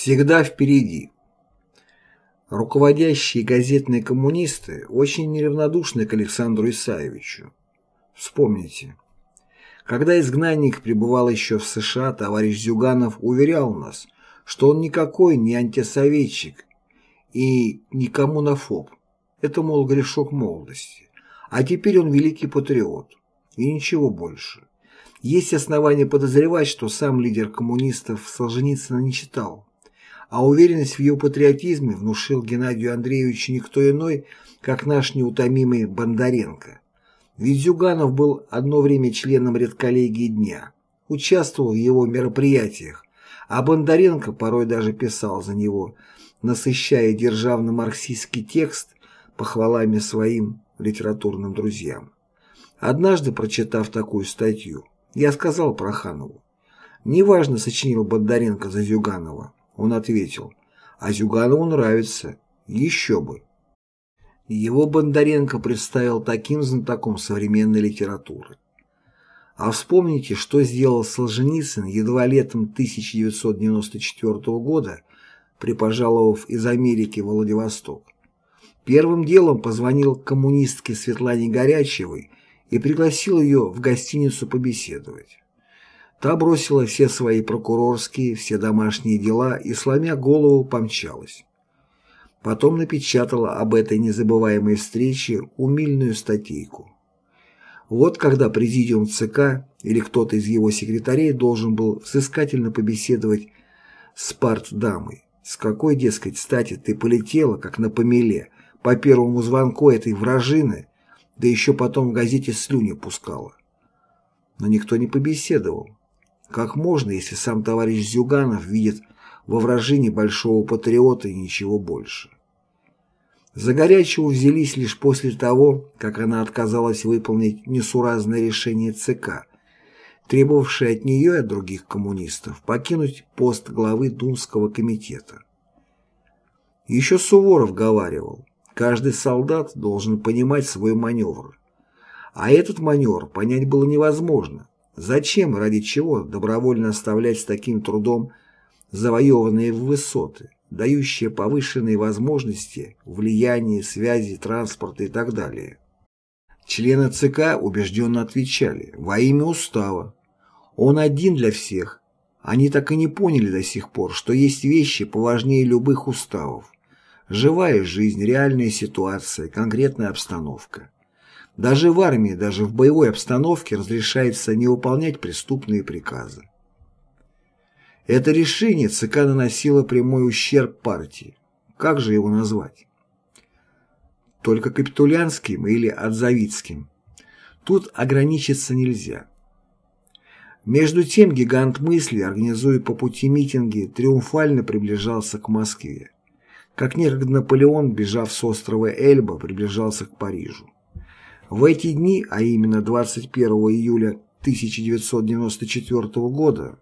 Всегда впереди. Руководящие газетные коммунисты очень неравнодушны к Александру Исаевичу. Вспомните. Когда изгнанник пребывал еще в США, товарищ Зюганов уверял нас, что он никакой не антисоветчик и не коммунофоб. Это, мол, грешок молодости. А теперь он великий патриот. И ничего больше. Есть основания подозревать, что сам лидер коммунистов Солженицына не читал а уверенность в ее патриотизме внушил Геннадию Андреевичу никто иной, как наш неутомимый Бондаренко. Ведь Зюганов был одно время членом редколлегии дня, участвовал в его мероприятиях, а Бондаренко порой даже писал за него, насыщая державно-марксистский текст похвалами своим литературным друзьям. Однажды, прочитав такую статью, я сказал Проханову, «Неважно, сочинил Бондаренко за Зюганова, он ответил, а Зюганову нравится, еще бы. Его Бондаренко представил таким знатоком современной литературы. А вспомните, что сделал Солженицын едва летом 1994 года, припожаловав из Америки в Владивосток. Первым делом позвонил коммунистке Светлане Горячевой и пригласил ее в гостиницу побеседовать. Та бросила все свои прокурорские, все домашние дела и, сломя голову, помчалась. Потом напечатала об этой незабываемой встрече умильную статейку. Вот когда президиум ЦК или кто-то из его секретарей должен был взыскательно побеседовать с партдамой. С какой, дескать, стати ты полетела, как на помеле, по первому звонку этой вражины, да еще потом в газете слюни пускала. Но никто не побеседовал. Как можно, если сам товарищ Зюганов видит во вражине большого патриота и ничего больше? За горячего взялись лишь после того, как она отказалась выполнить несуразное решение ЦК, требовавшее от нее и от других коммунистов покинуть пост главы Думского комитета. Еще Суворов говаривал, каждый солдат должен понимать свой маневр. А этот маневр понять было невозможно, Зачем, ради чего добровольно оставлять с таким трудом завоеванные высоты, дающие повышенные возможности, влияние, связи, транспорта и так далее? Члены ЦК убежденно отвечали «во имя устава». Он один для всех. Они так и не поняли до сих пор, что есть вещи поважнее любых уставов. Живая жизнь, реальная ситуация, конкретная обстановка. Даже в армии, даже в боевой обстановке разрешается не выполнять преступные приказы. Это решение ЦК наносило прямой ущерб партии. Как же его назвать? Только капитулянским или отзавидским. Тут ограничиться нельзя. Между тем гигант мысли, организуя по пути митинги, триумфально приближался к Москве. Как некогда Наполеон, бежав с острова Эльба, приближался к Парижу. В эти дни, а именно 21 июля 1994 года,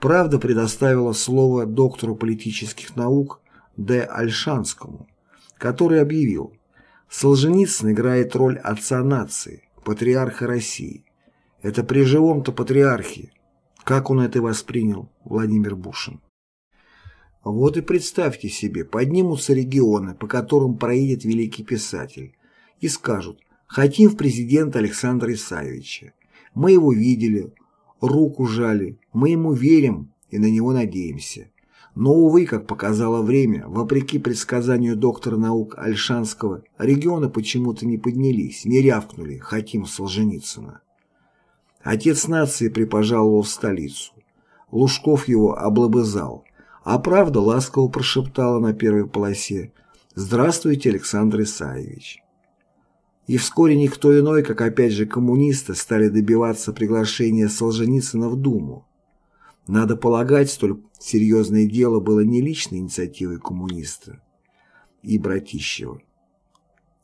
«Правда» предоставила слово доктору политических наук Д. Альшанскому, который объявил «Солженицын играет роль отца нации, патриарха России. Это при живом-то патриархе». Как он это воспринял, Владимир Бушин? Вот и представьте себе, поднимутся регионы, по которым проедет великий писатель, и скажут Хотим в президента Александра Исаевича. Мы его видели, руку жали, мы ему верим и на него надеемся. Но, увы, как показало время, вопреки предсказанию доктора наук Альшанского, регионы почему-то не поднялись, не рявкнули «Хотим Солженицына». Отец нации припожаловал в столицу. Лужков его облобызал, а правда ласково прошептала на первой полосе «Здравствуйте, Александр Исаевич». И вскоре никто иной, как опять же коммунисты, стали добиваться приглашения Солженицына в Думу. Надо полагать, столь серьезное дело было не личной инициативой коммуниста и Братищева,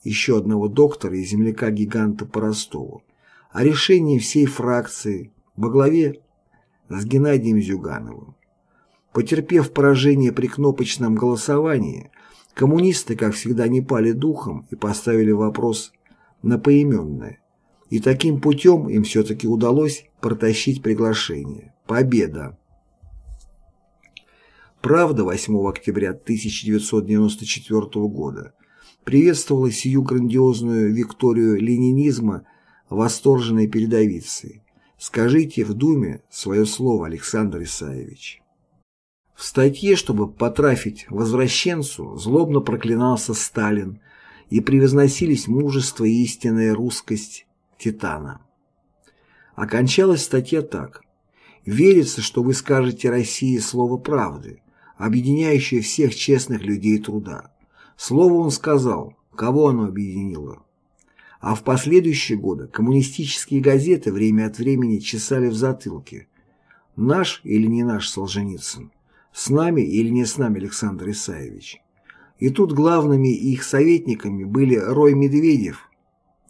еще одного доктора и земляка-гиганта по Ростову, а решение всей фракции во главе с Геннадием Зюгановым. Потерпев поражение при кнопочном голосовании, коммунисты, как всегда, не пали духом и поставили вопрос на поименное. И таким путем им все-таки удалось протащить приглашение. Победа! Правда 8 октября 1994 года приветствовала сию грандиозную викторию ленинизма восторженной передовицей. Скажите в Думе свое слово, Александр Исаевич. В статье, чтобы потрафить возвращенцу, злобно проклинался Сталин и превозносились мужество и истинная русскость Титана. Окончалась статья так. «Верится, что вы скажете России слово правды, объединяющее всех честных людей труда. Слово он сказал, кого оно объединило. А в последующие годы коммунистические газеты время от времени чесали в затылке. Наш или не наш Солженицын? С нами или не с нами Александр Исаевич? И тут главными их советниками были Рой Медведев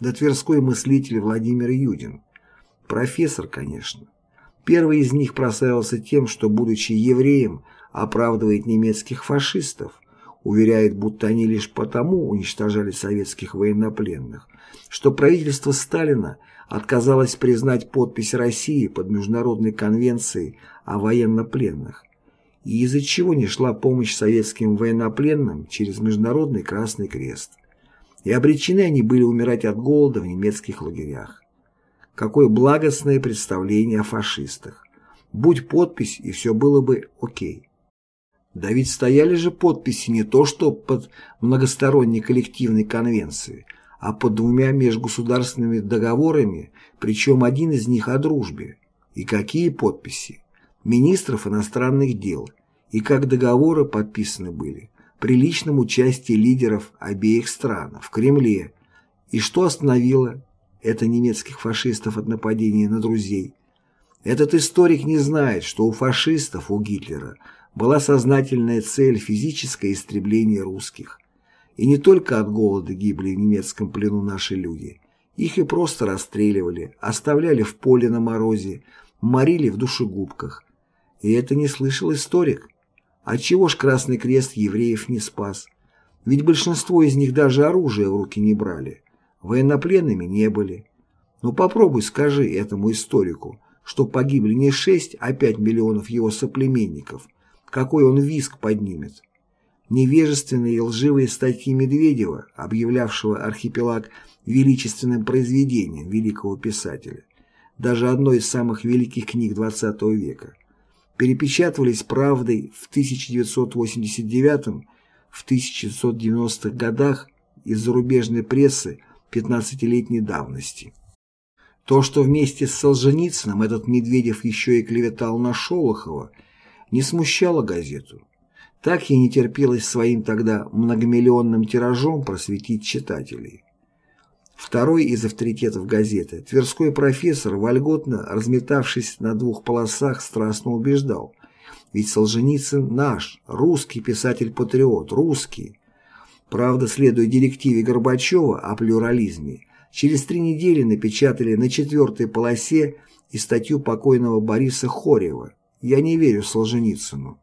да тверской мыслитель Владимир Юдин. Профессор, конечно. Первый из них прославился тем, что, будучи евреем, оправдывает немецких фашистов, уверяет, будто они лишь потому уничтожали советских военнопленных, что правительство Сталина отказалось признать подпись России под Международной конвенцией о военнопленных, и из-за чего не шла помощь советским военнопленным через Международный Красный Крест. И обречены они были умирать от голода в немецких лагерях. Какое благостное представление о фашистах. Будь подпись, и все было бы окей. Да ведь стояли же подписи не то что под многосторонней коллективной конвенцией, а под двумя межгосударственными договорами, причем один из них о дружбе. И какие подписи? Министров иностранных дел. И как договоры подписаны были? При личном участии лидеров обеих стран в Кремле. И что остановило это немецких фашистов от нападения на друзей? Этот историк не знает, что у фашистов, у Гитлера – была сознательная цель физическое истребление русских. И не только от голода гибли в немецком плену наши люди. Их и просто расстреливали, оставляли в поле на морозе, морили в душегубках. И это не слышал историк. А чего ж Красный Крест евреев не спас? Ведь большинство из них даже оружие в руки не брали. Военнопленными не были. Но попробуй скажи этому историку, что погибли не 6, а 5 миллионов его соплеменников – какой он виск поднимет. Невежественные и лживые статьи Медведева, объявлявшего архипелаг величественным произведением великого писателя, даже одной из самых великих книг XX века, перепечатывались правдой в 1989 в 1990-х годах из зарубежной прессы 15-летней давности. То, что вместе с Солженицыным этот Медведев еще и клеветал на Шолохова – не смущало газету. Так ей не терпелось своим тогда многомиллионным тиражом просветить читателей. Второй из авторитетов газеты, тверской профессор, вольготно разметавшись на двух полосах, страстно убеждал. Ведь Солженицын наш, русский писатель-патриот, русский. Правда, следуя директиве Горбачева о плюрализме, через три недели напечатали на четвертой полосе и статью покойного Бориса Хорева «Я не верю Солженицыну».